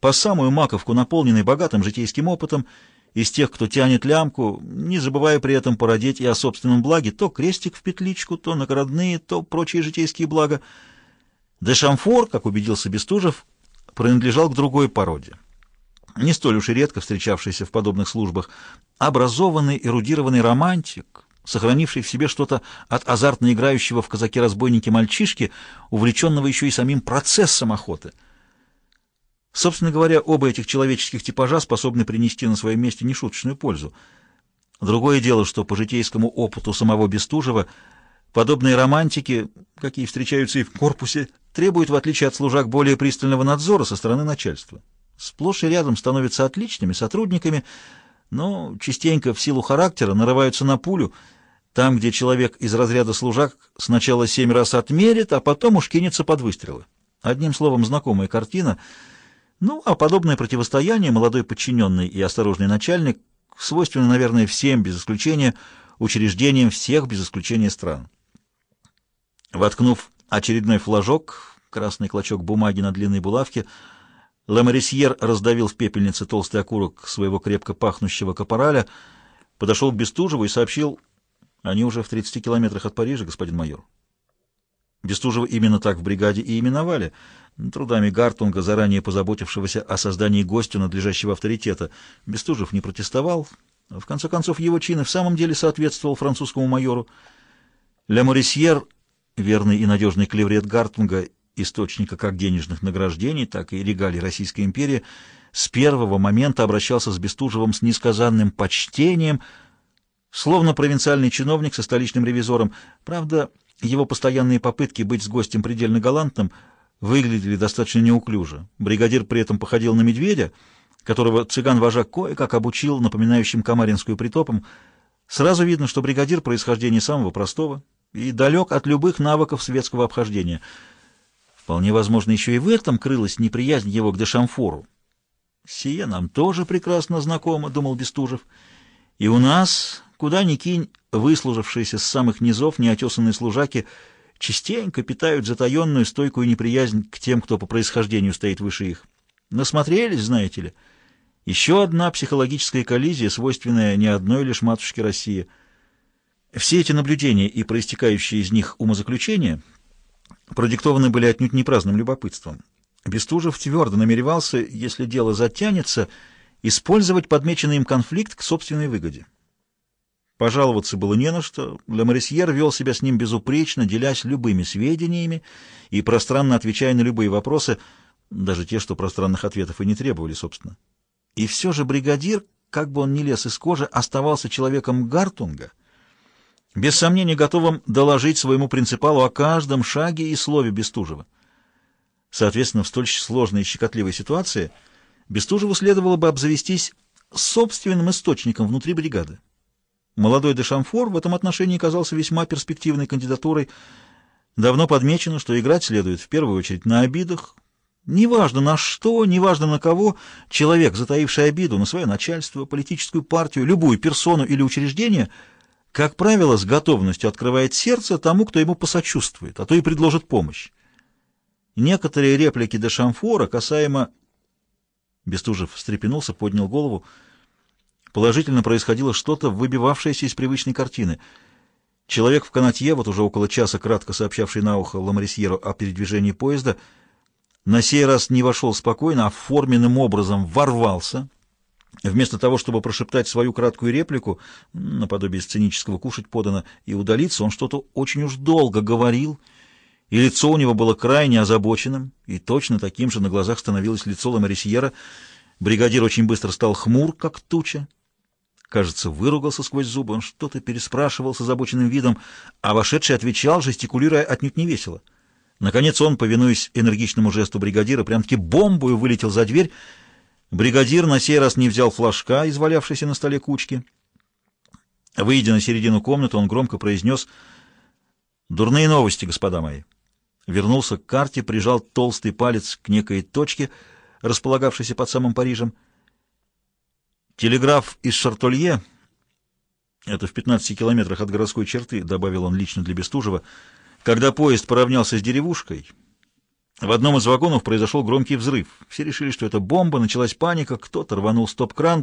по самую маковку наполненный богатым житейским опытом, из тех, кто тянет лямку, не забывая при этом породить и о собственном благе, то крестик в петличку, то наградные, то прочие житейские блага. Дешамфор, как убедился Бестужев, принадлежал к другой породе. Не столь уж и редко встречавшийся в подобных службах, образованный, эрудированный романтик, сохранивший в себе что-то от азартно играющего в казаки-разбойники мальчишки, увлеченного еще и самим процессом охоты. Собственно говоря, оба этих человеческих типажа способны принести на своем месте нешуточную пользу. Другое дело, что по житейскому опыту самого Бестужева подобные романтики, какие встречаются и в корпусе, требуют, в отличие от служак, более пристального надзора со стороны начальства. Сплошь и рядом становятся отличными сотрудниками, но частенько в силу характера нарываются на пулю – там, где человек из разряда служак сначала семь раз отмерит, а потом уж кинется под выстрелы. Одним словом, знакомая картина. Ну, а подобное противостояние молодой подчиненный и осторожный начальник свойственно, наверное, всем, без исключения, учреждениям всех, без исключения стран. Воткнув очередной флажок, красный клочок бумаги на длинной булавке, Ламарисьер раздавил в пепельнице толстый окурок своего крепко пахнущего капораля, подошел к Бестужеву и сообщил они уже в 30 километрах от Парижа, господин майор. Бестужева именно так в бригаде и именовали, трудами Гартунга, заранее позаботившегося о создании гостю надлежащего авторитета. Бестужев не протестовал. В конце концов, его чин и в самом деле соответствовал французскому майору. Ля Морисьер, верный и надежный клеврет Гартунга, источника как денежных награждений, так и регалий Российской империи, с первого момента обращался с Бестужевым с несказанным почтением — Словно провинциальный чиновник со столичным ревизором. Правда, его постоянные попытки быть с гостем предельно галантным выглядели достаточно неуклюже. Бригадир при этом походил на медведя, которого цыган-вожак кое-как обучил напоминающим Камаринскую притопом. Сразу видно, что бригадир происхождения самого простого и далек от любых навыков светского обхождения. Вполне возможно, еще и в этом крылась неприязнь его к Дешамфору. «Сие нам тоже прекрасно знакомо», — думал Бестужев. «И у нас Куда ни кинь, выслужившиеся с самых низов неотесанные служаки частенько питают затаенную стойкую неприязнь к тем, кто по происхождению стоит выше их. Насмотрелись, знаете ли. Еще одна психологическая коллизия, свойственная не одной лишь матушке России. Все эти наблюдения и проистекающие из них умозаключения продиктованы были отнюдь не праздным любопытством. Бестужев твердо намеревался, если дело затянется, использовать подмеченный им конфликт к собственной выгоде. Пожаловаться было не на что. Леморисьер вел себя с ним безупречно, делясь любыми сведениями и пространно отвечая на любые вопросы, даже те, что пространных ответов и не требовали, собственно. И все же бригадир, как бы он ни лез из кожи, оставался человеком Гартунга, без сомнения готовым доложить своему принципалу о каждом шаге и слове Бестужева. Соответственно, в столь сложной и щекотливой ситуации Бестужеву следовало бы обзавестись собственным источником внутри бригады. Молодой Дешамфор в этом отношении казался весьма перспективной кандидатурой. Давно подмечено, что играть следует в первую очередь на обидах. Неважно на что, неважно на кого, человек, затаивший обиду на свое начальство, политическую партию, любую персону или учреждение, как правило, с готовностью открывает сердце тому, кто ему посочувствует, а то и предложит помощь. Некоторые реплики Дешамфора касаемо... Бестужев встрепенулся, поднял голову. Положительно происходило что-то, выбивавшееся из привычной картины. Человек в канатье, вот уже около часа кратко сообщавший на ухо Ламарисьеру о передвижении поезда, на сей раз не вошел спокойно, а форменным образом ворвался. Вместо того, чтобы прошептать свою краткую реплику, наподобие сценического кушать подано, и удалиться, он что-то очень уж долго говорил, и лицо у него было крайне озабоченным, и точно таким же на глазах становилось лицо Ламарисьера. Бригадир очень быстро стал хмур, как туча, Кажется, выругался сквозь зубы, он что-то переспрашивал с озабоченным видом, а вошедший отвечал, жестикулируя отнюдь не весело. Наконец он, повинуясь энергичному жесту бригадира, прям-таки бомбою вылетел за дверь. Бригадир на сей раз не взял флажка, извалявшийся на столе кучки. Выйдя на середину комнаты, он громко произнес «Дурные новости, господа мои». Вернулся к карте, прижал толстый палец к некой точке, располагавшейся под самым Парижем, Телеграф из Шартолье, это в 15 километрах от городской черты, добавил он лично для Бестужева, когда поезд поравнялся с деревушкой, В одном из вагонов произошел громкий взрыв. Все решили, что это бомба, началась паника, кто-то рванул стоп-кран,